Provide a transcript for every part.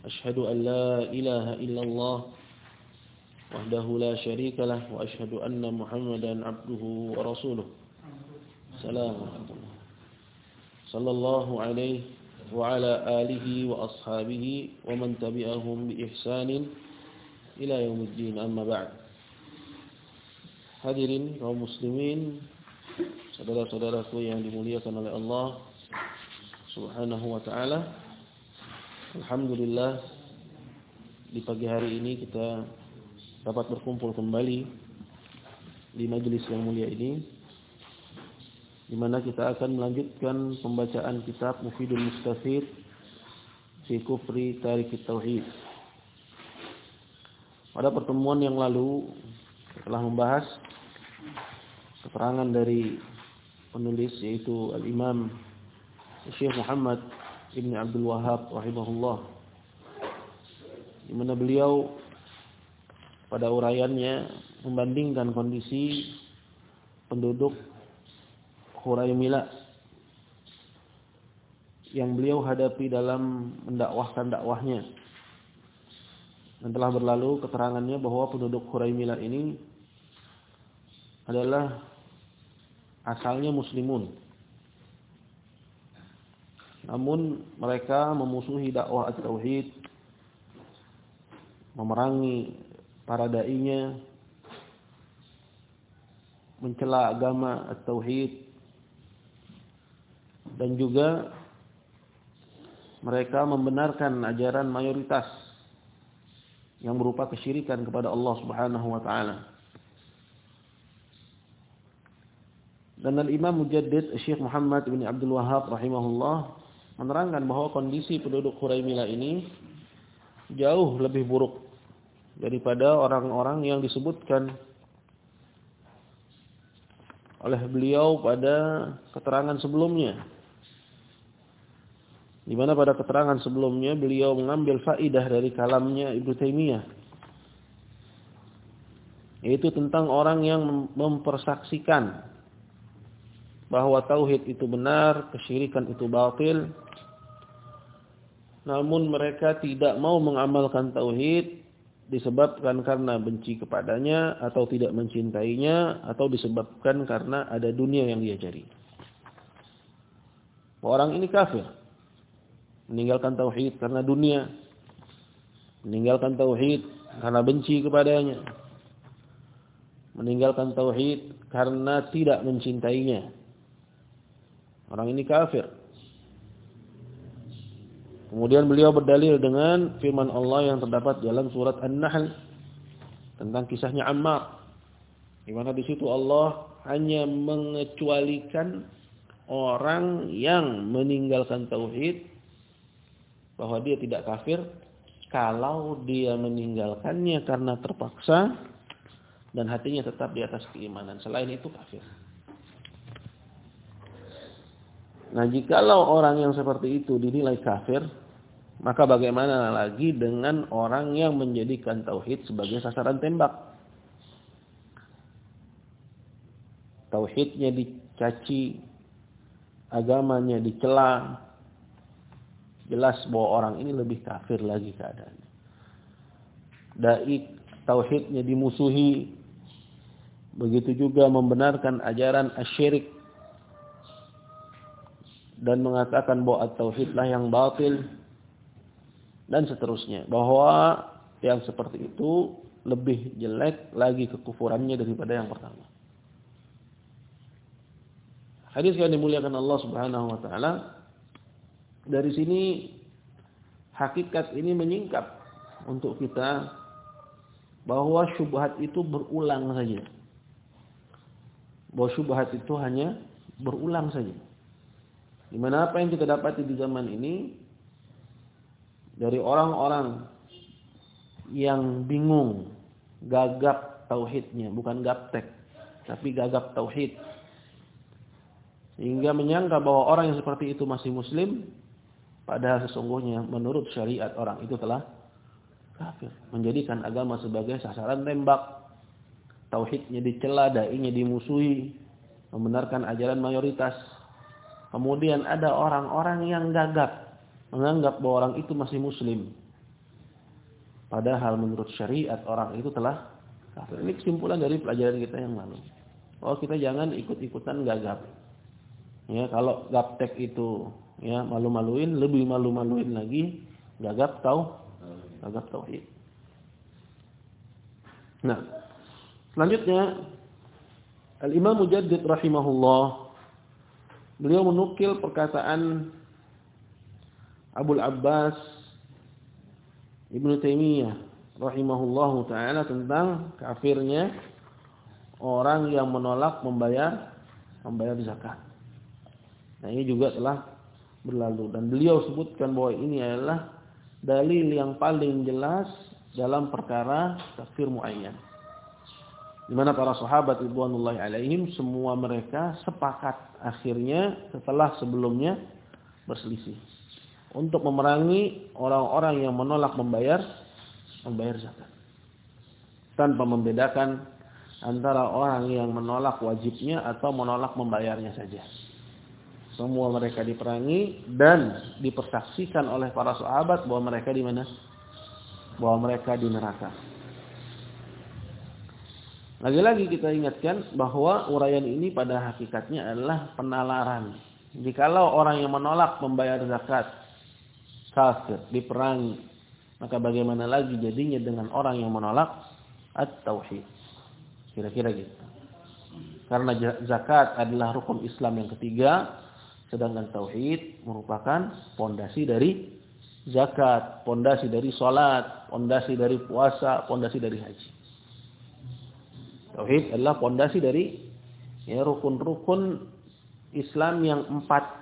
أشهد أن لا إله إلا الله وحده لا شريك له وأشهد أن محمدا عبده ورسوله. سلام ورحمة الله. صلى الله عليه وعلى آله وأصحابه ومن تبعهم بإحسان إلى يوم الدين. أما بعد. Hadirin kaum muslimin, saudara-saudaraku yang dimuliakan oleh Allah Subhanahu wa taala. Alhamdulillah di pagi hari ini kita dapat berkumpul kembali di majelis yang mulia ini di mana kita akan melanjutkan pembacaan kitab Mufidul Mustafid fi Kufri Tarik Tauhid. Pada pertemuan yang lalu telah membahas keterangan dari penulis yaitu Al-Imam Syekh Muhammad Ibn Abdul Wahab rahimahullah di mana beliau pada uraiannya membandingkan kondisi penduduk Huraymila yang beliau hadapi dalam mendakwahkan dakwahnya. Dan telah berlalu keterangannya bahwa penduduk Huraymila ini adalah asalnya muslimun. Namun mereka memusuhi dakwah at-tauhid, memerangi para dai-nya, mencela agama at-tauhid dan juga mereka membenarkan ajaran mayoritas yang berupa kesyirikan kepada Allah Subhanahu wa taala. Dan Al-Imam Mujaddid Syekh Muhammad bin Abdul Wahab rahimahullah menerangkan bahwa kondisi penduduk Huraimila ini jauh lebih buruk daripada orang-orang yang disebutkan oleh beliau pada keterangan sebelumnya. Di mana pada keterangan sebelumnya beliau mengambil faidah dari kalamnya Ibnu Taimiyah. Yaitu tentang orang yang mempersaksikan bahwa tauhid itu benar, kesyirikan itu batil. Namun mereka tidak mau mengamalkan tauhid disebabkan karena benci kepadanya atau tidak mencintainya atau disebabkan karena ada dunia yang dia cari. Orang ini kafir. Meninggalkan tauhid karena dunia. Meninggalkan tauhid karena benci kepadanya. Meninggalkan tauhid karena tidak mencintainya. Orang ini kafir. Kemudian beliau berdalil dengan firman Allah yang terdapat dalam surat An-Nahl tentang kisahnya Ammar. Di mana di situ Allah hanya mengecualikan orang yang meninggalkan tauhid bahwa dia tidak kafir kalau dia meninggalkannya karena terpaksa dan hatinya tetap di atas keimanan. Selain itu kafir. Nah, jikalau orang yang seperti itu dinilai kafir, maka bagaimana lagi dengan orang yang menjadikan tauhid sebagai sasaran tembak? Tauhidnya dicaci, agamanya dicela. Jelas bahwa orang ini lebih kafir lagi keadaannya. Dai tauhidnya dimusuhi. Begitu juga membenarkan ajaran asyirik dan mengatakan bahwa tauhidlah yang batil dan seterusnya bahwa yang seperti itu lebih jelek lagi kekufurannya daripada yang pertama. Hadis yang dimuliakan Allah Subhanahu wa taala dari sini hakikat ini menyingkap untuk kita bahwa syubhat itu berulang saja. Bahwa syubhat itu hanya berulang saja. Di mana apa yang kita dapati di zaman ini dari orang-orang yang bingung, gagap tauhidnya, bukan gaptek, tapi gagap tauhid. Sehingga menyangka bahwa orang yang seperti itu masih muslim, padahal sesungguhnya menurut syariat orang itu telah kafir. Menjadikan agama sebagai sasaran tembak. Tauhidnya dicela, dai-nya dimusuhi, membenarkan ajaran mayoritas. Kemudian ada orang-orang yang gagap, menganggap bahwa orang itu masih muslim. Padahal menurut syariat orang itu telah kafir. Ini kesimpulan dari pelajaran kita yang lalu. Bahwa kita jangan ikut-ikutan gagap. Ya, kalau gaptek itu ya malu-maluin, lebih malu-maluin lagi gagap tahu gagap tauhid. Nah, selanjutnya Al-Imam Mujaddid rahimahullah beliau menukil perkataan Abu Abbas Ibnu Taimiyah rahimahullahu taala tentang kafirnya orang yang menolak membayar membayar zakat. Nah, ini juga telah berlalu dan beliau sebutkan bahwa ini adalah dalil yang paling jelas dalam perkara kafir muayyan. Di mana para sahabat ridwanullahi alaihim semua mereka sepakat akhirnya setelah sebelumnya berselisih untuk memerangi orang-orang yang menolak membayar membayar zakat. Tanpa membedakan antara orang yang menolak wajibnya atau menolak membayarnya saja. Semua mereka diperangi dan dipersaksikan oleh para sahabat bahwa mereka di mana? Bahwa mereka di neraka. Lagi-lagi kita ingatkan bahwa uraian ini pada hakikatnya adalah penalaran. Jikalau orang yang menolak membayar zakat kafir, diperangi, maka bagaimana lagi jadinya dengan orang yang menolak at-tauhid? Kira-kira gitu. Karena zakat adalah rukun Islam yang ketiga, sedangkan tauhid merupakan pondasi dari zakat, pondasi dari salat, pondasi dari puasa, pondasi dari haji. Tauhid adalah pondasi dari ya rukun-rukun Islam yang empat.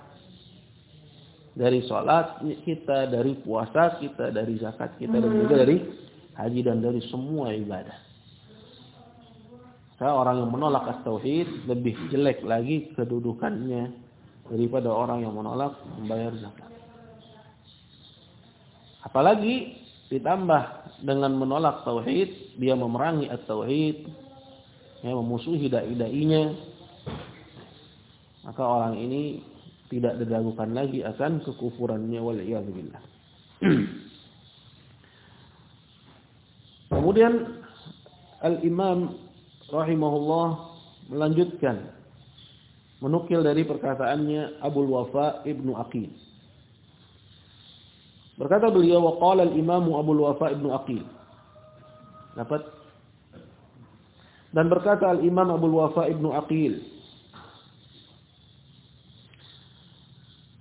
Dari salat kita, dari puasa kita, dari zakat kita, dan juga dari haji dan dari semua ibadah. Saya orang yang menolak as-tauhid lebih jelek lagi kedudukannya daripada orang yang menolak membayar zakat. Apalagi ditambah dengan menolak tauhid, dia memerangi at-tauhid, ya, memusuhi dai-dainya. Maka orang ini tidak diragukan lagi akan kekufurannya wal billah. Kemudian Al-Imam rahimahullah melanjutkan menukil dari perkataannya Abu Wafa Ibnu Aqil. Berkata beliau wa qala al-Imam Abu Wafa Ibnu Aqil. Dapat dan berkata al-Imam Abu Wafa Ibnu Aqil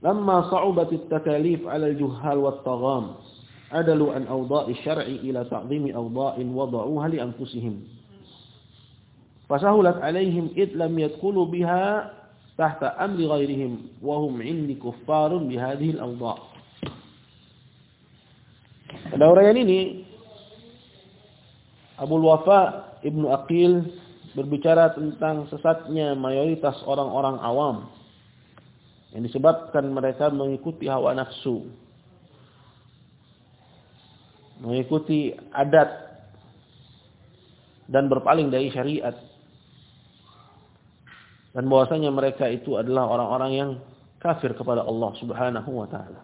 لما صعبت التكاليف على الجهال والطغام عدلوا عن أوضاء الشرع إلى تعظيم أوضاء وضعوها لأنفسهم fasahulat alaihim id lam yadkhulu biha tahta amri ghairihim wa hum indi kuffarun bihadhihi al-awdha. Pada uraian ini Abu Wafa Ibnu Aqil berbicara tentang sesatnya mayoritas orang-orang awam yang disebabkan mereka mengikuti hawa nafsu mengikuti adat dan berpaling dari syariat dan bahwasanya mereka itu adalah orang-orang yang kafir kepada Allah Subhanahu wa taala.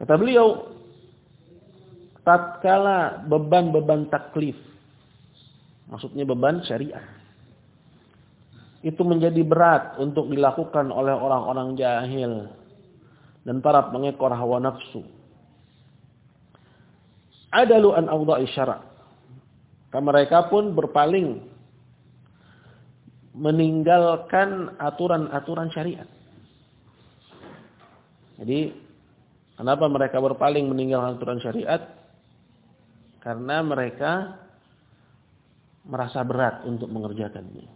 Kata beliau, tatkala beban-beban taklif, maksudnya beban syariat, itu menjadi berat untuk dilakukan oleh orang-orang jahil dan para pengekor hawa nafsu. Adalu an awda'i syara'. Mereka pun berpaling meninggalkan aturan-aturan syariat. Jadi, kenapa mereka berpaling meninggalkan aturan syariat? Karena mereka merasa berat untuk mengerjakannya.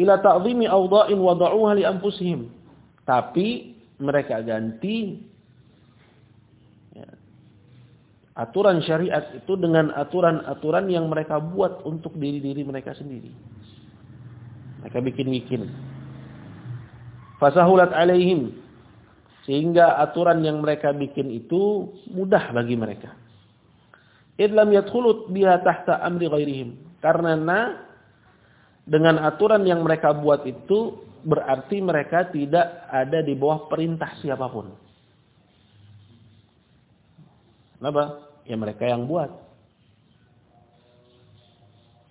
Ila ta'zimi awda'in wada'uha li anfusihim. Tapi mereka ganti ya, aturan syariat itu dengan aturan-aturan yang mereka buat untuk diri-diri mereka sendiri. Mereka bikin-bikin. Fasahulat alaihim. Sehingga aturan yang mereka bikin itu mudah bagi mereka. Idlam yadkhulut biha tahta amri ghairihim. Karena dengan aturan yang mereka buat itu berarti mereka tidak ada di bawah perintah siapa pun. Kenapa? Ya mereka yang buat.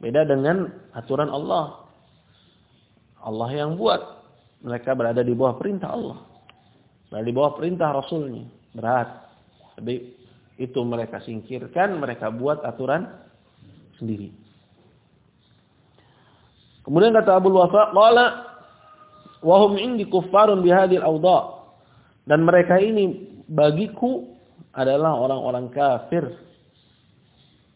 Beda dengan aturan Allah. Allah yang buat. Mereka berada di bawah perintah Allah. Berada di bawah perintah Rasulnya. Berat. Jadi itu mereka singkirkan, mereka buat aturan sendiri. Kemudian kata Abu Wafa, qala wa hum indi kuffarun bihadhil awda. Dan mereka ini bagiku adalah orang-orang kafir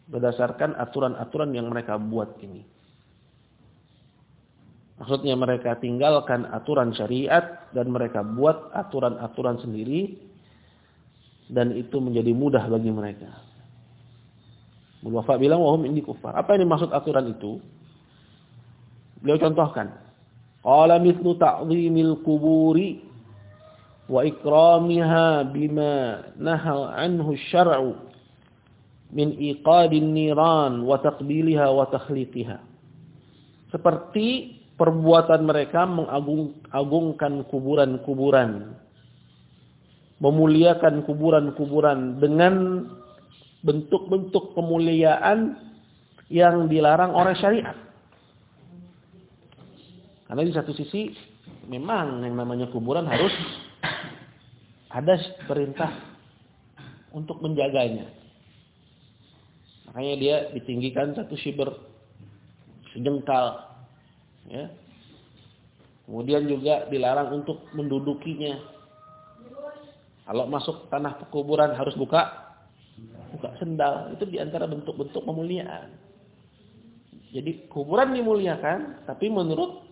berdasarkan aturan-aturan yang mereka buat ini. Maksudnya mereka tinggalkan aturan syariat dan mereka buat aturan-aturan sendiri dan itu menjadi mudah bagi mereka. Mulwafa bilang wahum ini kufar. Apa yang dimaksud aturan itu? Beliau contohkan. Qala mithlu ta'zimil kuburi wa ikramiha bima nahal anhu syar'u min iqadin niran wa taqbiliha wa takhliqiha. Seperti perbuatan mereka mengagungkan kuburan-kuburan. Memuliakan kuburan-kuburan dengan bentuk-bentuk pemuliaan yang dilarang oleh syariat. Karena di satu sisi memang yang namanya kuburan harus ada perintah untuk menjaganya. Makanya dia ditinggikan satu shiber sejengkal Ya. Kemudian juga dilarang untuk mendudukinya. Kalau masuk tanah pekuburan harus buka buka sendal. Itu di antara bentuk-bentuk pemuliaan. Jadi kuburan dimuliakan, tapi menurut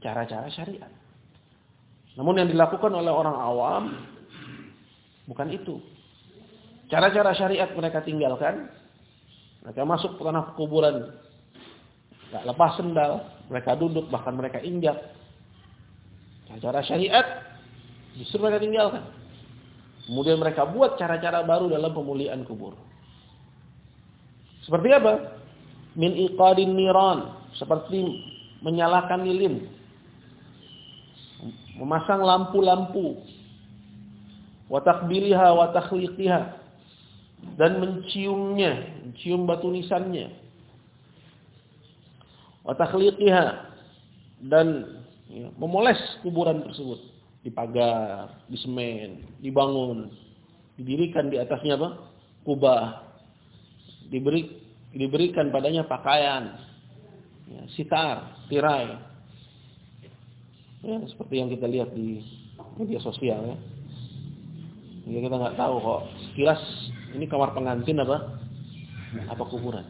cara-cara syariat. Namun yang dilakukan oleh orang awam bukan itu. Cara-cara syariat mereka tinggalkan. Mereka masuk ke tanah pekuburan. Tak lepas sendal. Mereka duduk, bahkan mereka injak. Cara syariat justru mereka tinggalkan. Kemudian mereka buat cara-cara baru dalam pemulihan kubur. Seperti apa? Min iqadin niran. Seperti menyalakan lilin. Memasang lampu-lampu. Watakbiliha watakhliqiha. Dan menciumnya. Mencium batu nisannya wa dan ya, memoles kuburan tersebut dipagar, disemen, dibangun, didirikan di atasnya apa? kubah. Diberi diberikan padanya pakaian, ya, sitar, tirai. Ya, seperti yang kita lihat di media sosial ya. Ya kita nggak tahu kok sekilas ini kamar pengantin apa? Apa kuburan?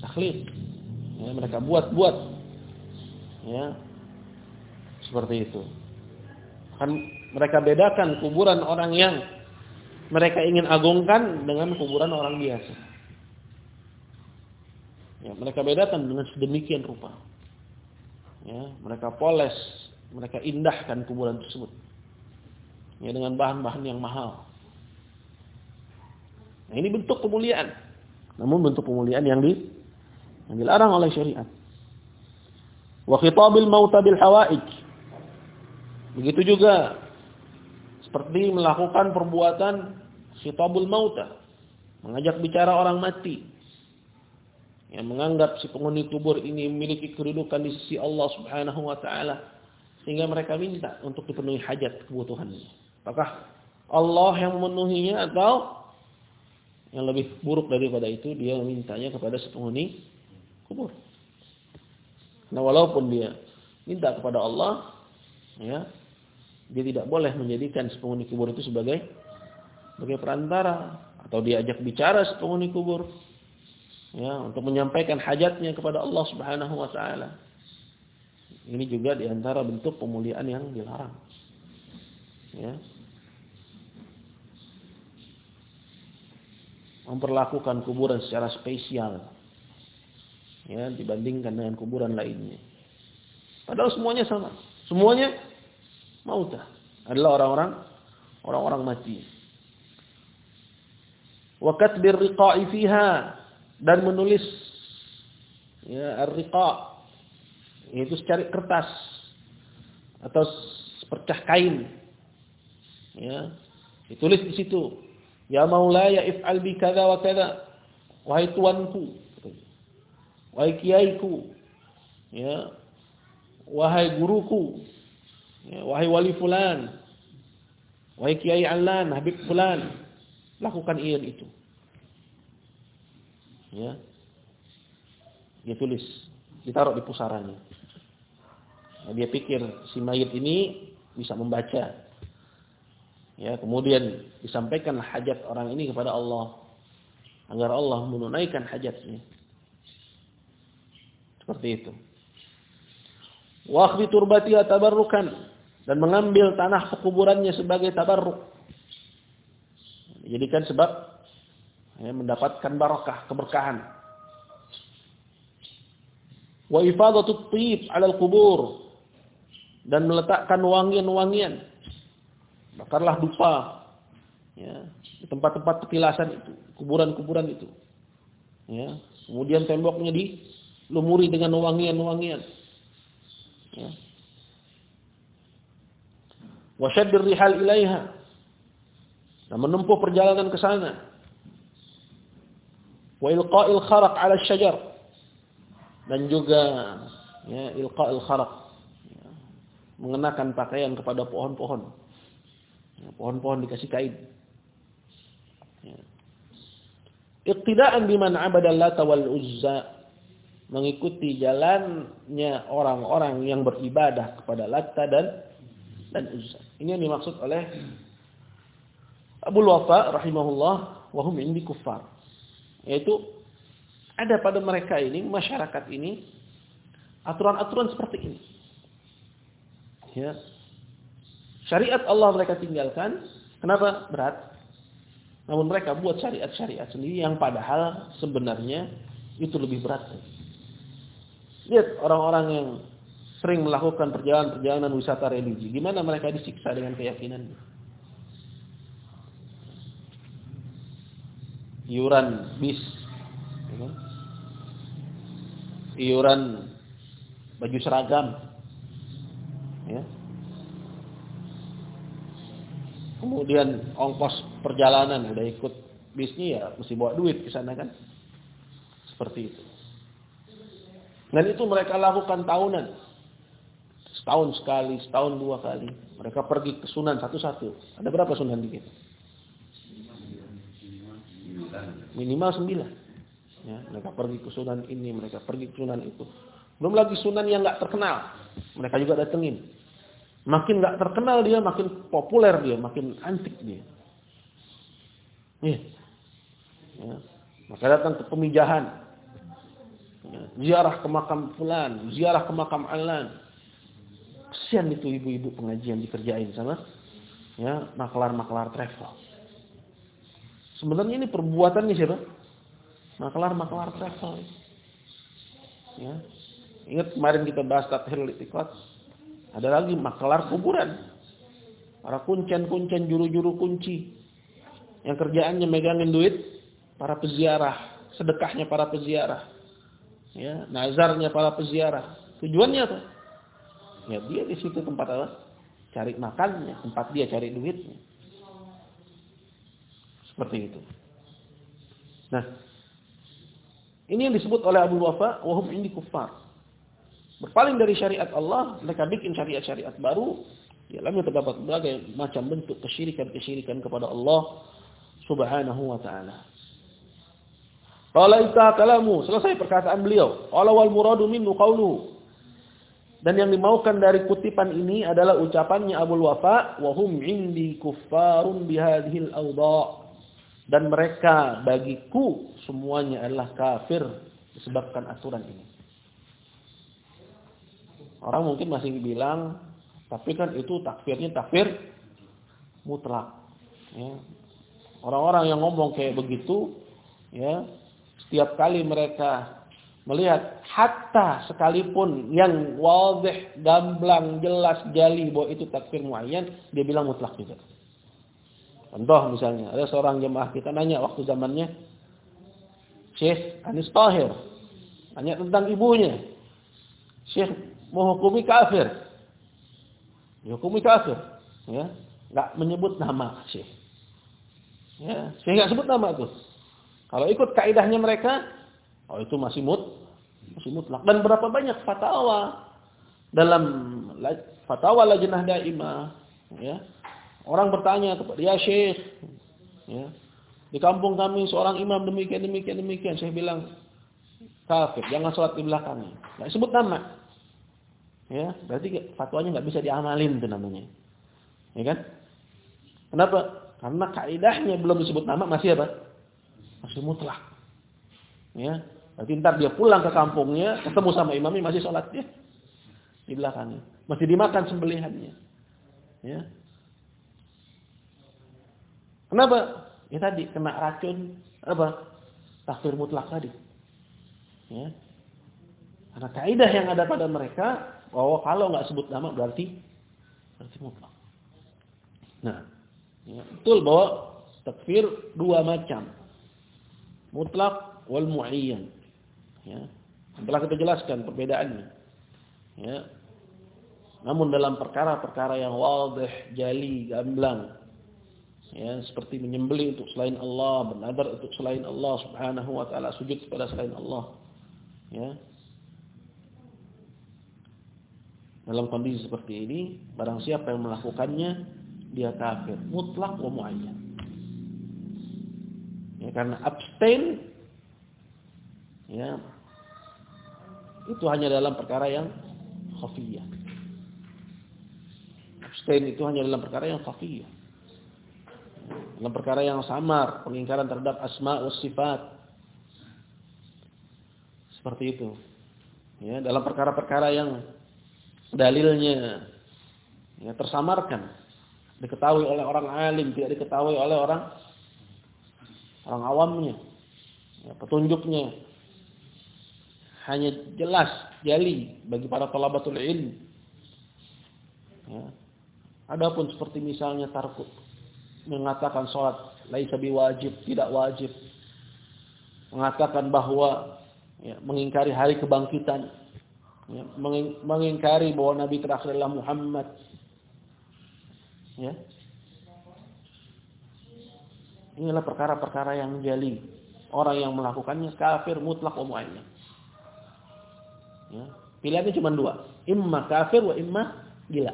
Saklit. Ya, mereka buat-buat. Ya. Seperti itu. Kan mereka bedakan kuburan orang yang mereka ingin agungkan dengan kuburan orang biasa. Ya, mereka bedakan dengan sedemikian rupa. Ya, mereka poles, mereka indahkan kuburan tersebut. Ya, dengan bahan-bahan yang mahal. Nah, ini bentuk pemuliaan. Namun bentuk pemuliaan yang di yang dilarang oleh syariat. Wa khitabil mauta bil hawaij. Begitu juga seperti melakukan perbuatan khitabul mauta, mengajak bicara orang mati. Yang menganggap si penghuni kubur ini memiliki kedudukan di sisi Allah Subhanahu wa taala sehingga mereka minta untuk dipenuhi hajat kebutuhannya. Apakah Allah yang memenuhinya atau yang lebih buruk daripada itu dia memintanya kepada si penghuni kubur. Nah, walaupun dia minta kepada Allah, ya, dia tidak boleh menjadikan penghuni kubur itu sebagai sebagai perantara atau diajak bicara penghuni kubur ya untuk menyampaikan hajatnya kepada Allah Subhanahu wa taala. Ini juga di antara bentuk pemuliaan yang dilarang. Ya. memperlakukan kuburan secara spesial ya dibandingkan dengan kuburan lainnya. Padahal semuanya sama. Semuanya mautah adalah orang-orang orang-orang mati. Wa katbir riqa'i fiha dan menulis ya ar-riqa yaitu secari kertas atau sepercah kain. Ya, ditulis di situ Ya Maulaya if'al bi kada wa kada. Wahai tuanku. Wahai kiaiku. Ya. Wahai guruku. Ya. Wahai wali fulan. Wahai kiai alan, habib fulan. Lakukan iyan itu. Ya. Dia tulis. Ditaruh di pusaranya. Nah, dia pikir si mayit ini bisa membaca. Ya, kemudian disampaikan hajat orang ini kepada Allah agar Allah menunaikan hajatnya. Seperti itu. Wa akhbi turbati tabarrukan dan mengambil tanah pekuburannya sebagai tabarruk. Jadikan sebab ya, mendapatkan barakah, keberkahan. Wa ifadatu tib 'ala al-qubur dan meletakkan wangian-wangian. Bakarlah dupa ya di tempat-tempat petilasan itu kuburan-kuburan itu. Ya kemudian temboknya dilumuri dengan wangian-wangian. Ya wasyaddir rihal ilaiha dan menempuh perjalanan ke sana wa ilqa'il kharaq 'ala syajar dan juga ya ilqa'il kharaq ya, mengenakan pakaian kepada pohon-pohon Ya, pohon-pohon dikasih kain. Ya. Iqtidaan biman abadallata wal uzza. Mengikuti jalannya orang-orang yang beribadah kepada Latta dan dan Uzza. Ini yang dimaksud oleh Abu Wafa rahimahullah wahum indi kuffar. Yaitu ada pada mereka ini, masyarakat ini aturan-aturan seperti ini. Ya, Syariat Allah mereka tinggalkan. Kenapa? Berat. Namun mereka buat syariat-syariat sendiri yang padahal sebenarnya itu lebih berat. Lihat orang-orang yang sering melakukan perjalanan-perjalanan wisata religi. Gimana mereka disiksa dengan keyakinan? Iuran bis. Iuran baju seragam. Ya. Kemudian ongkos perjalanan udah ikut bisnya ya mesti bawa duit ke sana kan. Seperti itu. Dan itu mereka lakukan tahunan. Setahun sekali, setahun dua kali. Mereka pergi ke sunan satu-satu. Ada berapa sunan di kita? Minimal sembilan. Ya, mereka pergi ke sunan ini, mereka pergi ke sunan itu. Belum lagi sunan yang nggak terkenal. Mereka juga datengin. Makin nggak terkenal dia, makin populer dia, makin antik dia. Iya. Ya. Maka datang ke pemijahan. Ya. Ziarah ke makam fulan, ziarah ke makam alan. Kesian itu ibu-ibu pengajian dikerjain sama ya maklar-maklar travel. Sebenarnya ini perbuatannya siapa? Maklar-maklar travel. Ya. Ingat kemarin kita bahas tathil itikad ada lagi makelar kuburan. Para kuncen-kuncen juru-juru kunci. Yang kerjaannya megangin duit para peziarah. Sedekahnya para peziarah. Ya, nazarnya para peziarah. Tujuannya apa? Ya dia di situ tempat apa? Cari makannya, tempat dia cari duitnya. Seperti itu. Nah, ini yang disebut oleh Abu Wafa, wahum ini kufar berpaling dari syariat Allah, mereka bikin syariat-syariat baru. Di dalamnya terdapat berbagai macam bentuk kesyirikan-kesyirikan kepada Allah Subhanahu wa taala. Qala kalamu, selesai perkataan beliau. Qala wal muradu minhu qawluhu. Dan yang dimaukan dari kutipan ini adalah ucapannya Abu Wafa, wa hum indi kuffarun bihadhil awda. Dan mereka bagiku semuanya adalah kafir disebabkan aturan ini. Orang mungkin masih bilang, tapi kan itu takfirnya takfir mutlak. Ya. Orang-orang yang ngomong kayak begitu, ya setiap kali mereka melihat hatta sekalipun yang wadih, gamblang, jelas, jali bahwa itu takfir muayyan, dia bilang mutlak juga. Contoh misalnya, ada seorang jemaah kita nanya waktu zamannya Syekh Anis Tahir. Nanya tentang ibunya. Syekh menghukumi kafir. Dihukumi kafir. Ya, nggak menyebut nama Syekh. Ya, Syekh nggak sebut nama itu. Kalau ikut kaidahnya mereka, Oh itu masih mut, masih mutlak. Dan berapa banyak fatwa dalam fatwa lajnah daimah, ya. Orang bertanya kepada ya Syekh, ya. Di kampung kami seorang imam demikian demikian demikian. Saya bilang kafir, jangan sholat di belakangnya. Nggak sebut nama. Ya, berarti fatwanya nggak bisa diamalin itu namanya. Ya kan? Kenapa? Karena kaidahnya belum disebut nama masih apa? Masih mutlak. Ya, Nanti ntar dia pulang ke kampungnya, ketemu sama imamnya masih sholat dia di belakangnya, masih dimakan sembelihannya. Ya. Kenapa? Ya tadi kena racun apa? Takfir mutlak tadi. Ya. Karena kaidah yang ada pada mereka bahwa kalau nggak sebut nama berarti berarti mutlak. Nah, ya, betul bahwa takfir dua macam. Mutlak wal muayyan. Ya. Telah kita jelaskan perbedaannya. Ya. Namun dalam perkara-perkara yang wadih, jali, gamblang, ya, seperti menyembelih untuk selain Allah, bernadar untuk selain Allah Subhanahu wa taala, sujud kepada selain Allah. Ya. Dalam kondisi seperti ini, barang siapa yang melakukannya, dia kafir, mutlak wa muayyan. Ya, karena abstain ya itu hanya dalam perkara yang khafiyah. Abstain itu hanya dalam perkara yang khafiyah. Dalam perkara yang samar, pengingkaran terhadap asma wa sifat. Seperti itu. Ya, dalam perkara-perkara yang dalilnya ya, tersamarkan, diketahui oleh orang alim, tidak diketahui oleh orang orang awamnya. Ya, petunjuknya hanya jelas jali bagi para talabatul ilm. Ya. Adapun seperti misalnya tarku mengatakan sholat laisa wajib tidak wajib. Mengatakan bahwa ya, mengingkari hari kebangkitan, ya, mengingkari bahwa Nabi terakhir adalah Muhammad. Ya. Inilah perkara-perkara yang jali. Orang yang melakukannya kafir mutlak umuannya. Ya. Pilihannya cuma dua. Imma kafir wa imma gila.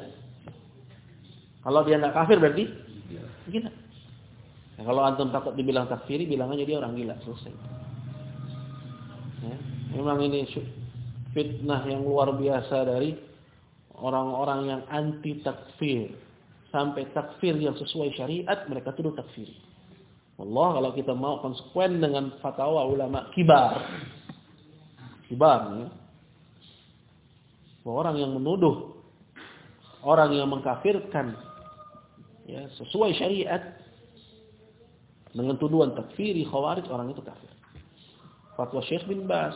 Kalau dia nggak kafir berarti gila. Ya, kalau antum takut dibilang takfiri, bilang aja dia orang gila. Selesai. Ya. Memang ini fitnah yang luar biasa dari orang-orang yang anti takfir. Sampai takfir yang sesuai syariat, mereka tuduh takfir. Allah kalau kita mau konsekuen dengan fatwa ulama kibar. Kibar ya orang yang menuduh orang yang mengkafirkan ya sesuai syariat dengan tuduhan takfiri khawarij orang itu kafir. Fatwa Syekh bin Bas,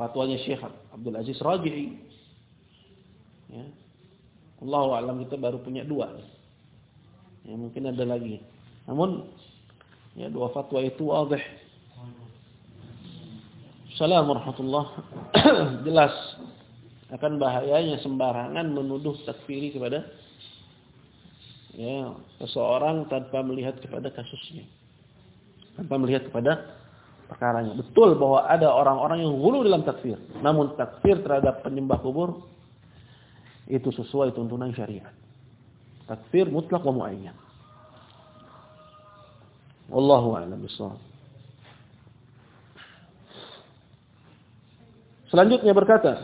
fatwanya Syekh Abdul Aziz Raji'i. Ya. Allah alam kita baru punya dua. Ya, mungkin ada lagi. Namun ya dua fatwa itu wadih Assalamualaikum warahmatullah. Jelas akan bahayanya sembarangan menuduh takfiri kepada ya seseorang tanpa melihat kepada kasusnya. Tanpa melihat kepada perkaranya. Betul bahwa ada orang-orang yang hulu dalam takfir. Namun takfir terhadap penyembah kubur itu sesuai tuntunan syariat. Takfir mutlak wa muayyan. Wallahu a'lam. Selanjutnya berkata,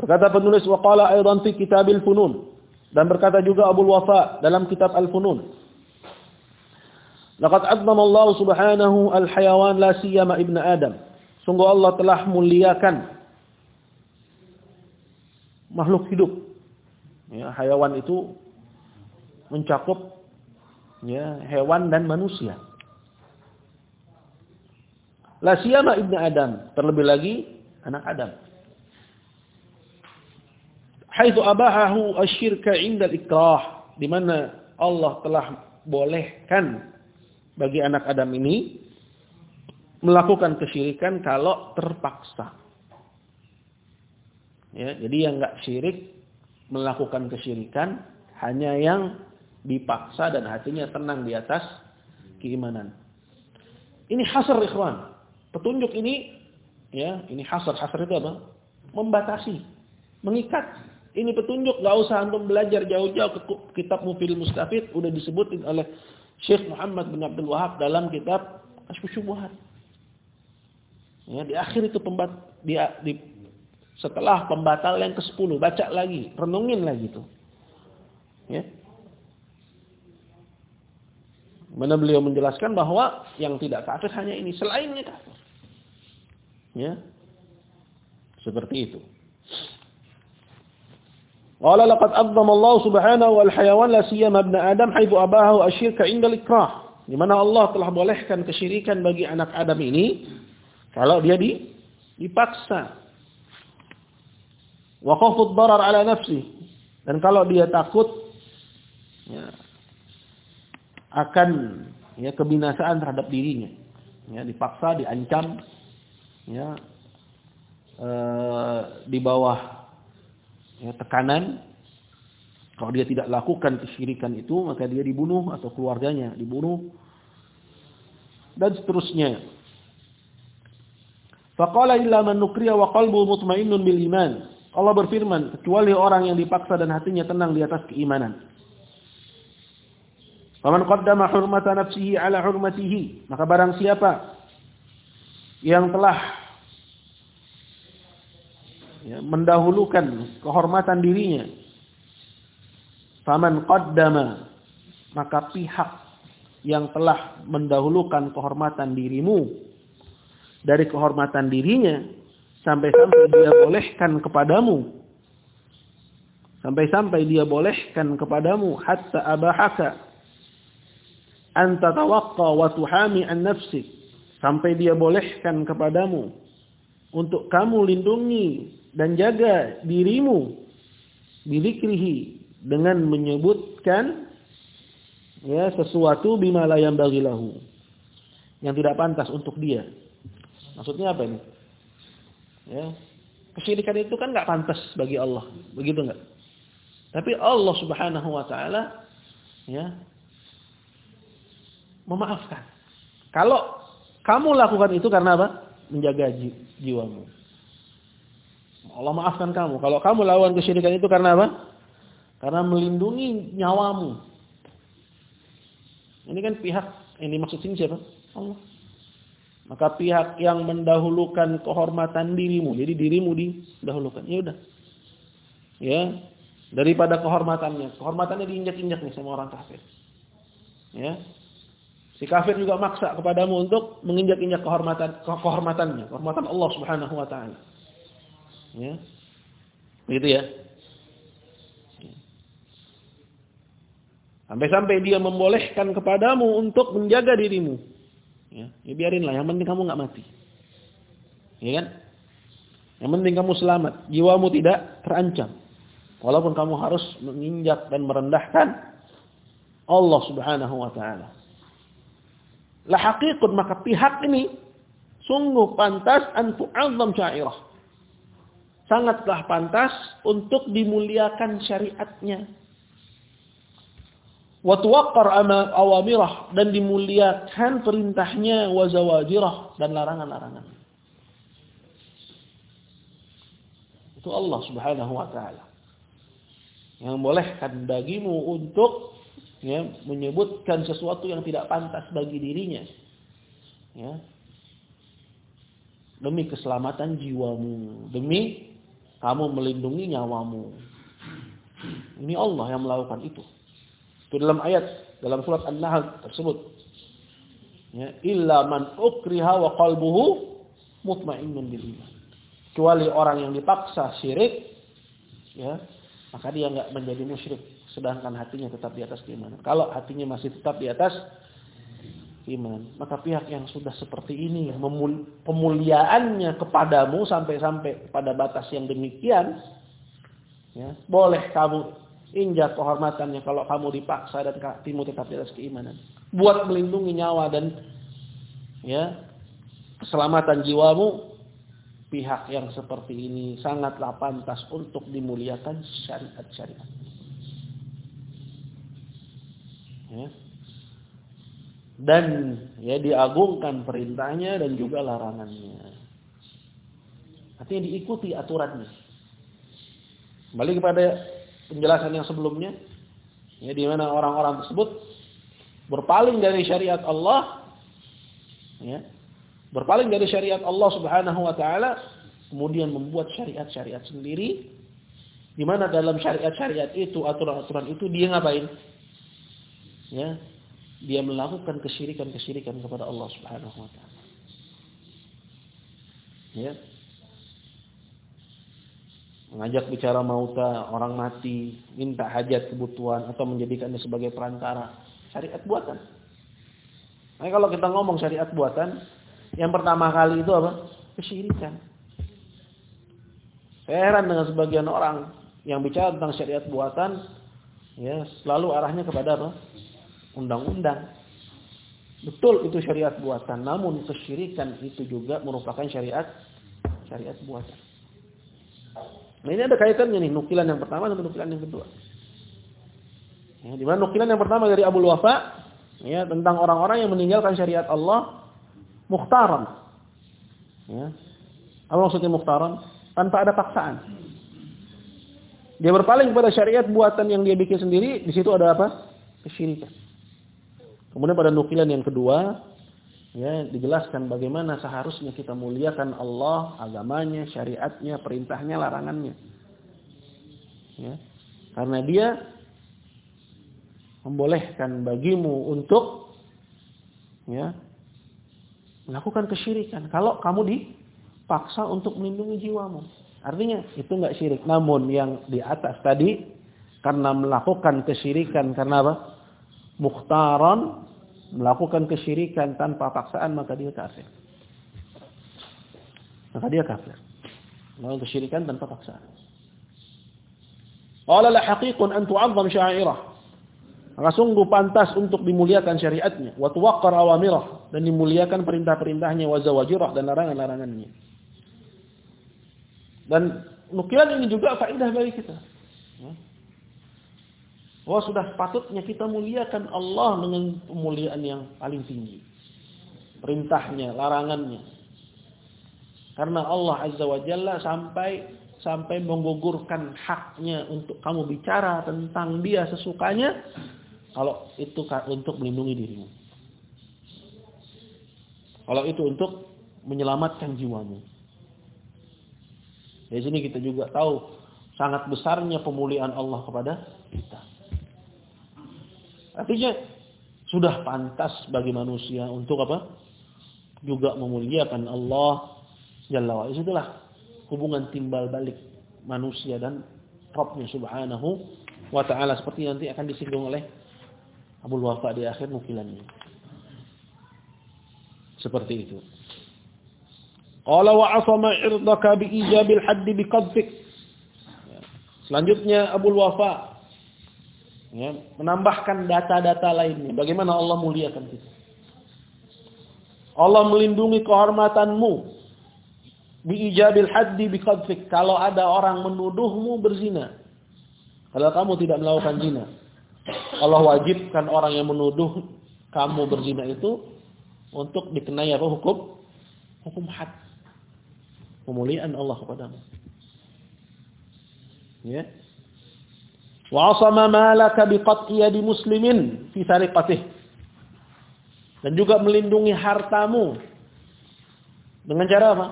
berkata penulis waqala aidan fi kitabil funun dan berkata juga Abu Wafa dalam kitab Al-Funun. Laqad azzama Allah Subhanahu al-hayawan la siyama ibn Adam. Sungguh Allah telah muliakan makhluk hidup. Ya, hayawan itu mencakup ya, hewan dan manusia. La siyama ibnu Adam, terlebih lagi anak Adam. Haitsu abahahu asyirka 'inda ikrah, di mana Allah telah bolehkan bagi anak Adam ini melakukan kesyirikan kalau terpaksa. Ya, jadi yang enggak syirik melakukan kesyirikan hanya yang dipaksa dan hatinya tenang di atas keimanan. Ini hasr ikhwan. Petunjuk ini ya, ini hasar. Hasar itu apa? Membatasi, mengikat. Ini petunjuk, gak usah antum belajar jauh-jauh ke kitab Mufil Mustafid udah disebutin oleh Syekh Muhammad bin Abdul Wahab dalam kitab Asyfu Syubuhat. Ya, di akhir itu pembat di, di setelah pembatal yang ke-10 baca lagi, renungin lagi itu. Ya. Mana beliau menjelaskan bahwa yang tidak kafir hanya ini, selainnya kafir. Ya. Seperti itu. Qala laqad azzama Allah subhanahu wal hayawan la siyama ibn Adam haitsu abahu asyirka 'inda al-ikrah. Di mana Allah telah bolehkan kesyirikan bagi anak Adam ini kalau dia di, dipaksa. Wa khafud darar ala nafsi. Dan kalau dia takut ya, akan ya kebinasaan terhadap dirinya. Ya, dipaksa, diancam ya e, di bawah ya, tekanan. Kalau dia tidak lakukan kesyirikan itu maka dia dibunuh atau keluarganya dibunuh. Dan seterusnya. Faqala illa man nukriya wa qalbu mutmainnun bil iman. Allah berfirman kecuali orang yang dipaksa dan hatinya tenang di atas keimanan. Faman qaddama hurmata nafsihi ala hurmatihi. Maka barang siapa yang telah ya, mendahulukan kehormatan dirinya. Faman qaddama maka pihak yang telah mendahulukan kehormatan dirimu dari kehormatan dirinya sampai-sampai dia bolehkan kepadamu sampai-sampai dia bolehkan kepadamu hatta abahaka anta tawaqqa wa tuhami an nafsik Sampai dia bolehkan kepadamu untuk kamu lindungi dan jaga dirimu bilikrihi dengan menyebutkan ya sesuatu bima la yang bagilahu yang tidak pantas untuk dia. Maksudnya apa ini? Ya. Kesyirikan itu kan nggak pantas bagi Allah, begitu nggak? Tapi Allah Subhanahu wa taala ya memaafkan. Kalau kamu lakukan itu karena apa? Menjaga jiwamu. Allah maafkan kamu. Kalau kamu lawan kesyirikan itu karena apa? Karena melindungi nyawamu. Ini kan pihak ini maksud sini siapa? Allah. Maka pihak yang mendahulukan kehormatan dirimu, jadi dirimu didahulukan. Ya udah. Ya, daripada kehormatannya. Kehormatannya diinjak-injak nih sama orang kafir. Ya, Si kafir juga maksa kepadamu untuk menginjak-injak kehormatan kehormatannya, kehormatan Allah Subhanahu wa taala. Ya. Begitu ya. Sampai-sampai dia membolehkan kepadamu untuk menjaga dirimu. Ya, ya biarinlah, yang penting kamu nggak mati. Ya kan? Yang penting kamu selamat, jiwamu tidak terancam. Walaupun kamu harus menginjak dan merendahkan Allah Subhanahu wa taala la haqiqun maka pihak ini sungguh pantas an tu'azzam syairah. Sangatlah pantas untuk dimuliakan syariatnya. Wa tuwaqqar awamirah dan dimuliakan perintahnya wa zawajirah dan larangan-larangan. Itu Allah Subhanahu wa taala. Yang bolehkan bagimu untuk ya, menyebutkan sesuatu yang tidak pantas bagi dirinya. Ya. Demi keselamatan jiwamu, demi kamu melindungi nyawamu. Ini Allah yang melakukan itu. Itu dalam ayat dalam surat An-Nahl tersebut. Ya, illa man ukriha wa qalbuhu mutmainnun bil iman. Kecuali orang yang dipaksa syirik, ya, maka dia enggak menjadi musyrik sedangkan hatinya tetap di atas keimanan. Kalau hatinya masih tetap di atas iman. Maka pihak yang sudah seperti ini pemuliaannya kepadamu sampai-sampai pada batas yang demikian ya, boleh kamu injak kehormatannya kalau kamu dipaksa dan kamu tetap di atas keimanan. Buat melindungi nyawa dan ya keselamatan jiwamu pihak yang seperti ini sangatlah pantas untuk dimuliakan syariat-syariat. Ya dan ya diagungkan perintahnya dan juga larangannya. Artinya diikuti aturannya. Kembali kepada penjelasan yang sebelumnya, ya di mana orang-orang tersebut berpaling dari syariat Allah, ya, berpaling dari syariat Allah Subhanahu wa taala, kemudian membuat syariat-syariat sendiri, di mana dalam syariat-syariat itu, aturan-aturan itu dia ngapain? Ya, dia melakukan kesyirikan-kesyirikan kepada Allah Subhanahu wa taala. Ya. Mengajak bicara mauta, orang mati, minta hajat kebutuhan atau menjadikannya sebagai perantara. Syariat buatan. Nah, kalau kita ngomong syariat buatan, yang pertama kali itu apa? Kesyirikan. Saya heran dengan sebagian orang yang bicara tentang syariat buatan, ya selalu arahnya kepada apa? Undang-undang. Betul itu syariat buatan, namun kesyirikan itu juga merupakan syariat syariat buatan. Nah ini ada kaitannya nih nukilan yang pertama dan nukilan yang kedua. Ya, di mana nukilan yang pertama dari Abu Wafa ya tentang orang-orang yang meninggalkan syariat Allah mukhtaran. Ya. Apa maksudnya mukhtaran? Tanpa ada paksaan. Dia berpaling kepada syariat buatan yang dia bikin sendiri, di situ ada apa? Kesyirikan. Kemudian pada nukilan yang kedua, ya dijelaskan bagaimana seharusnya kita muliakan Allah, agamanya, syariatnya, perintahnya, larangannya. Ya. Karena dia membolehkan bagimu untuk ya melakukan kesyirikan kalau kamu dipaksa untuk melindungi jiwamu. Artinya itu enggak syirik. Namun yang di atas tadi karena melakukan kesyirikan karena apa? Mukhtaran melakukan kesyirikan tanpa paksaan maka dia kafir. Maka dia kafir. Melakukan kesyirikan tanpa paksaan. Qala la haqiqun an tu'azzam sya'irah. Maka sungguh pantas untuk dimuliakan syariatnya, wa tuwaqqar awamirah dan dimuliakan perintah-perintahnya, wa zawajirah dan larangan-larangannya. Dan nukilan ini juga faedah bagi kita. Bahwa sudah sepatutnya kita muliakan Allah dengan pemuliaan yang paling tinggi. Perintahnya, larangannya. Karena Allah Azza wa Jalla sampai sampai menggugurkan haknya untuk kamu bicara tentang dia sesukanya kalau itu untuk melindungi dirimu. Kalau itu untuk menyelamatkan jiwamu. Di sini kita juga tahu sangat besarnya pemuliaan Allah kepada kita. Artinya sudah pantas bagi manusia untuk apa? Juga memuliakan Allah Jalla wa Itulah hubungan timbal balik manusia dan Rabbnya subhanahu wa ta'ala. Seperti nanti akan disinggung oleh Abu Wafa di akhir nukilannya. Seperti itu. Qala wa asama irdaka bi ijabil haddi bi qadfik. Selanjutnya Abu Wafa ya, menambahkan data-data lainnya. Bagaimana Allah muliakan kita. Allah melindungi kehormatanmu. Biijabil haddi biqadfik. Kalau ada orang menuduhmu berzina. Kalau kamu tidak melakukan zina. Allah wajibkan orang yang menuduh kamu berzina itu untuk dikenai apa hukum? Hukum had. Pemuliaan Allah kepadamu. Ya. Wa asama malaka biqat'i yadi muslimin fi sariqatih. Dan juga melindungi hartamu. Dengan cara apa?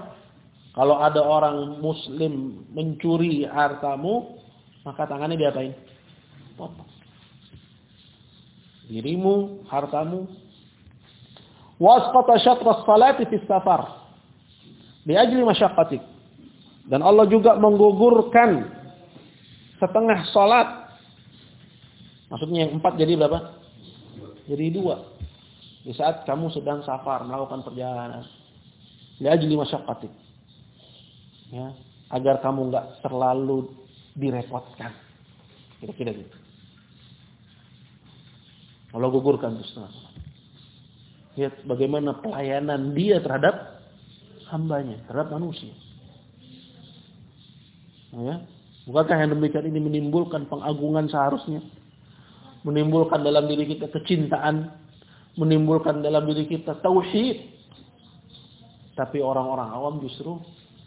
Kalau ada orang muslim mencuri hartamu, maka tangannya diapain? Potong. Dirimu, hartamu. Wa asqata syatra salati fi safar. Bi ajli masyaqqatik. Dan Allah juga menggugurkan setengah salat Maksudnya yang empat jadi berapa? Jadi dua. Di saat kamu sedang safar melakukan perjalanan. Liajli masyaqqatik. Ya, agar kamu enggak terlalu direpotkan. Kira-kira gitu. Allah gugurkan itu setengah Lihat bagaimana pelayanan dia terhadap hambanya, terhadap manusia. Ya. Bukankah yang demikian ini menimbulkan pengagungan seharusnya? Menimbulkan dalam diri kita kecintaan, menimbulkan dalam diri kita tauhid. Tapi orang-orang awam justru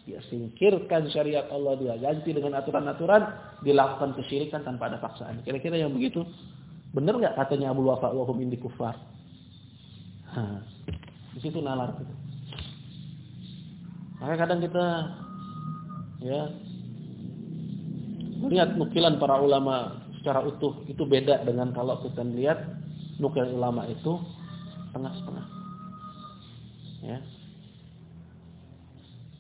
dia singkirkan syariat Allah, dia ganti dengan aturan-aturan, dilakukan kesyirikan tanpa ada paksaan. Kira-kira yang begitu benar nggak katanya Abu Wafa wa hum indi kufar? di situ nalar gitu. Maka kadang kita ya melihat nukilan para ulama secara utuh itu beda dengan kalau kita lihat nukilan ulama itu setengah-setengah. Ya.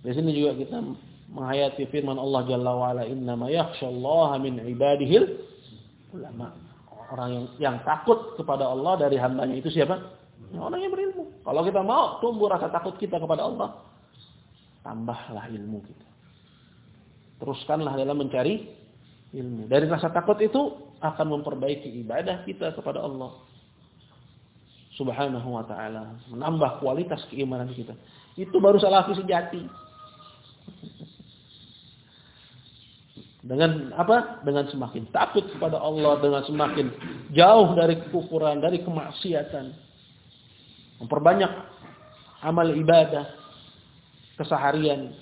Di sini juga kita menghayati firman Allah Jalla wa ala innama yakhsyallaha min ibadihil ulama. Orang yang yang takut kepada Allah dari hambanya itu siapa? Ya, orang yang berilmu. Kalau kita mau tumbuh rasa takut kita kepada Allah, tambahlah ilmu kita. Teruskanlah dalam mencari ilmu. Dari rasa takut itu akan memperbaiki ibadah kita kepada Allah. Subhanahu wa taala, menambah kualitas keimanan kita. Itu baru salafi sejati. Dengan apa? Dengan semakin takut kepada Allah, dengan semakin jauh dari kekufuran, dari kemaksiatan. Memperbanyak amal ibadah, keseharian.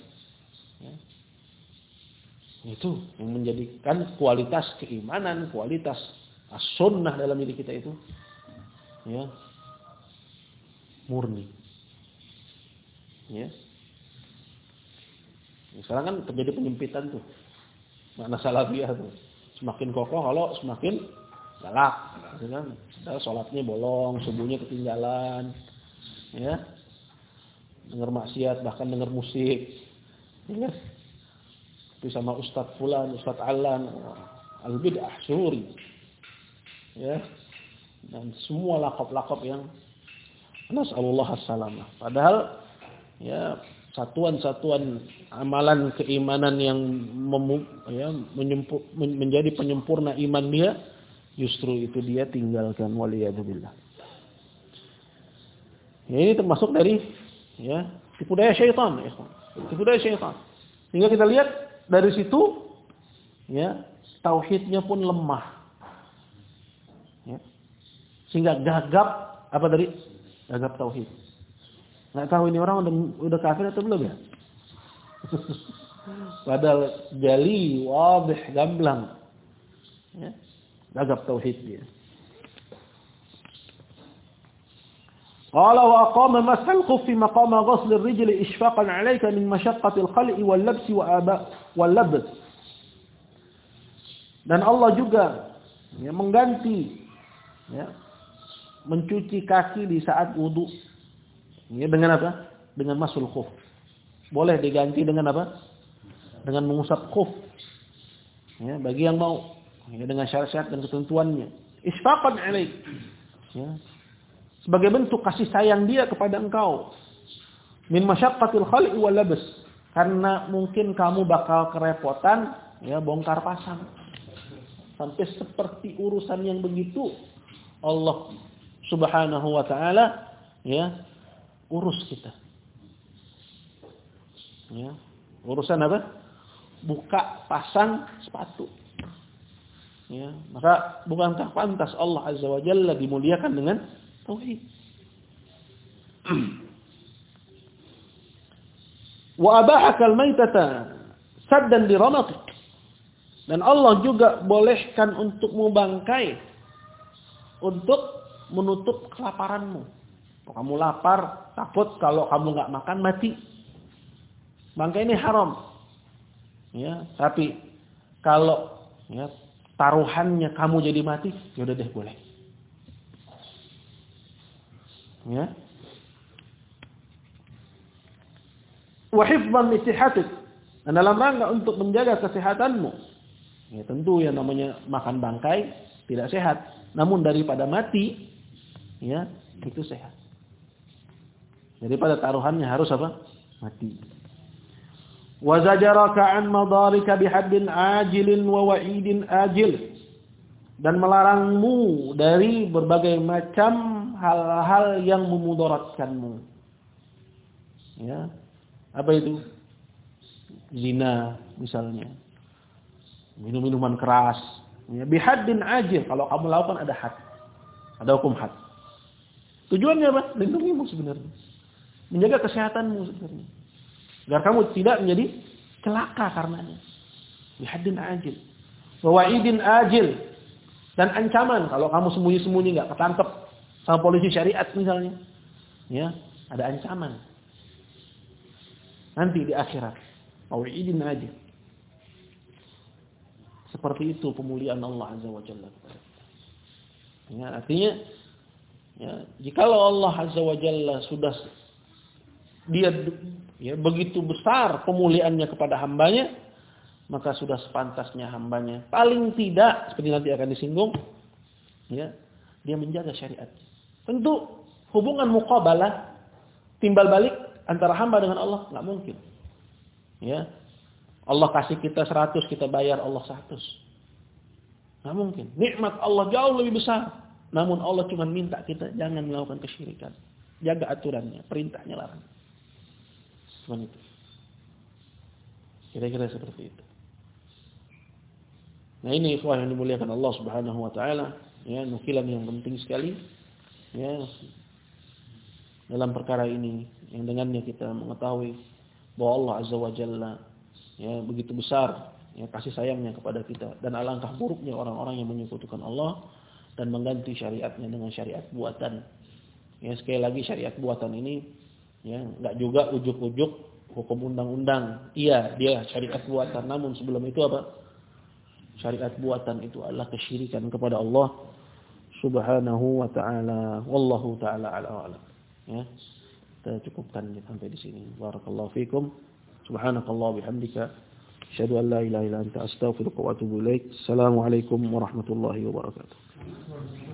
Itu yang menjadikan kualitas keimanan, kualitas as-sunnah dalam diri kita itu ya murni. Ya. Sekarang kan terjadi penyempitan tuh. Makna salafiyah tuh. Semakin kokoh kalau semakin galak. Gitu kan? sholatnya bolong, subuhnya ketinggalan. Ya. Dengar maksiat, bahkan dengar musik. Ya. Tapi sama Ustadz Fulan, Ustadz Alan. Al-Bid'ah Syuri. Ya. Dan semua lakop-lakop yang Nas'alullah as-salamah. Padahal ya satuan-satuan amalan keimanan yang memu, ya, menyempur, men, menjadi penyempurna iman dia justru itu dia tinggalkan waliyadzubillah. Ya, ini termasuk dari ya tipu daya syaitan ya. Tipu daya syaitan. Sehingga kita lihat dari situ ya tauhidnya pun lemah. Ya. Sehingga gagap apa dari gagap tauhid. Nggak tahu ini orang udah, udah kafir atau belum ya? Padahal jali, wadih, gamblang. Ya. Gagap tauhid dia. Ar-rijli ishfaqan 'alayka min mashaqqati al-khal'i wal-labs wa aba wal-labs. Dan Allah juga ya, mengganti ya, mencuci kaki di saat wudu Ya, dengan apa? Dengan masul khuf. Boleh diganti dengan apa? Dengan mengusap khuf. Ya, bagi yang mau. Ya, dengan syarat-syarat dan ketentuannya. Isfaqan alaik. Ya. Sebagai bentuk kasih sayang dia kepada engkau. Min masyaqqatil khali'i wal labas. Karena mungkin kamu bakal kerepotan ya bongkar pasang. Sampai seperti urusan yang begitu Allah Subhanahu wa taala ya urus kita. Ya. Urusan apa? Buka pasang sepatu. Ya, maka bukankah pantas Allah Azza wa Jalla dimuliakan dengan tauhid? Wa abahaka al-maitata saddan ramatik. Dan Allah juga bolehkan untuk membangkai untuk menutup kelaparanmu. Kamu lapar, takut kalau kamu nggak makan mati. Bangkai ini haram. Ya, tapi kalau ya, taruhannya kamu jadi mati, ya udah deh boleh. Ya. Wahifban lisihatik. Dan dalam rangka untuk menjaga kesehatanmu. Ya tentu yang namanya makan bangkai tidak sehat. Namun daripada mati, ya itu sehat. Daripada taruhannya harus apa? Mati. Wa zajaraka an madarika bihaddin ajilin wa wa'idin ajil. Dan melarangmu dari berbagai macam hal-hal yang memudaratkanmu. Ya. Apa itu? Zina misalnya. Minum-minuman keras. Ya, bihaddin ajil. Kalau kamu lakukan ada had. Ada hukum had. Tujuannya apa? Lindungimu sebenarnya. Menjaga kesehatanmu sebenarnya. Agar kamu tidak menjadi celaka karenanya. Bihaddin ajil. Wawa'idin ajil. Dan ancaman kalau kamu sembunyi-sembunyi nggak ketangkep sama polisi syariat misalnya. Ya, ada ancaman. Nanti di akhirat. Wawa'idin ajil. Seperti itu pemulihan Allah Azza wa Jalla Ya, artinya ya, jikalau Allah Azza wa Jalla sudah dia ya, begitu besar pemulihannya kepada hambanya, maka sudah sepantasnya hambanya. Paling tidak, seperti nanti akan disinggung, ya, dia menjaga syariat. Tentu hubungan muqabalah, timbal balik antara hamba dengan Allah nggak mungkin. Ya, Allah kasih kita 100, kita bayar Allah 100. Nggak mungkin. Nikmat Allah jauh lebih besar. Namun Allah cuma minta kita jangan melakukan kesyirikan. Jaga aturannya, perintahnya larang. Seperti itu. Kira-kira seperti itu. Nah ini ikhwah yang dimuliakan Allah Subhanahu wa taala, ya, nukilan yang penting sekali ya dalam perkara ini yang dengannya kita mengetahui bahwa Allah Azza wa Jalla ya begitu besar ya kasih sayangnya kepada kita dan alangkah buruknya orang-orang yang menyekutukan Allah dan mengganti syariatnya dengan syariat buatan. Ya sekali lagi syariat buatan ini ya nggak juga ujuk-ujuk hukum undang-undang. Iya, dia syariat buatan namun sebelum itu apa? syariat buatan itu adalah kesyirikan kepada Allah Subhanahu wa taala. Wallahu taala ala alam. Ya. Kita cukupkan sampai di sini. Barakallahu fikum. Subhanakallah bihamdika asyhadu an la ilaha illa anta astaghfiruka wa atubu ilaik. Assalamualaikum warahmatullahi wabarakatuh.